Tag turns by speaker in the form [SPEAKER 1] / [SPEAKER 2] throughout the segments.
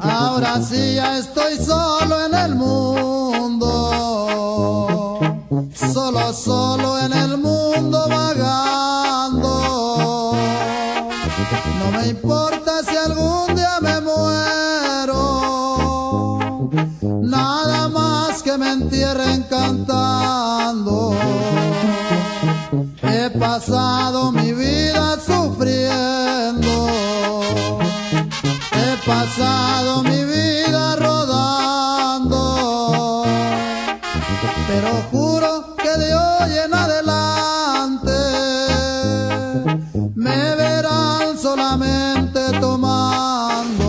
[SPEAKER 1] Ahora sí ya estoy solo en el mundo, solo, solo en el mundo vagando. No me importa He pasado mi vida sufriendo. He pasado mi vida rodando, pero juro que de hoy en adelante me verán solamente tomando.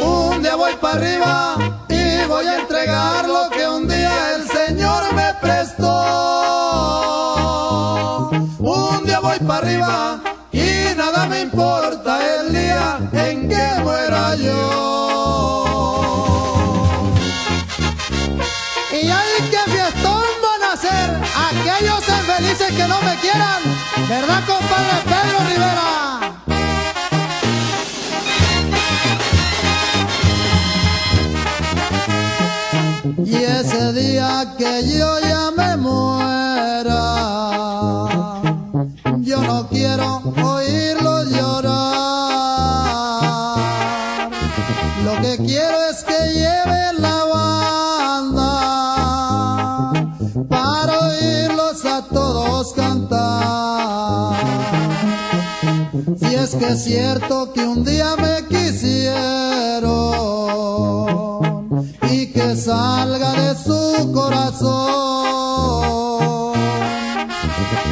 [SPEAKER 1] Un día voy para arriba arriba y nada me importa el día en que muera yo. Y hay que fiestón van a ser aquellos infelices que no me quieran, ¿verdad compadre Pedro Rivera? Y ese día que yo Lo que quiero es que lleven la banda para oírlos a todos cantar. Si es que es cierto que un día me quisieron y que salga de su corazón.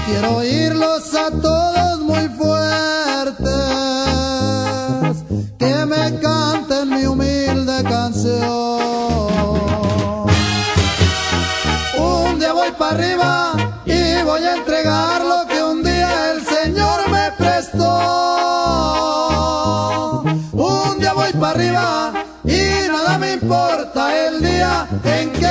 [SPEAKER 1] Quiero oírlos a todos arriba y voy a entregar lo que un día el Señor me prestó. Un día voy para arriba y nada me importa el día en que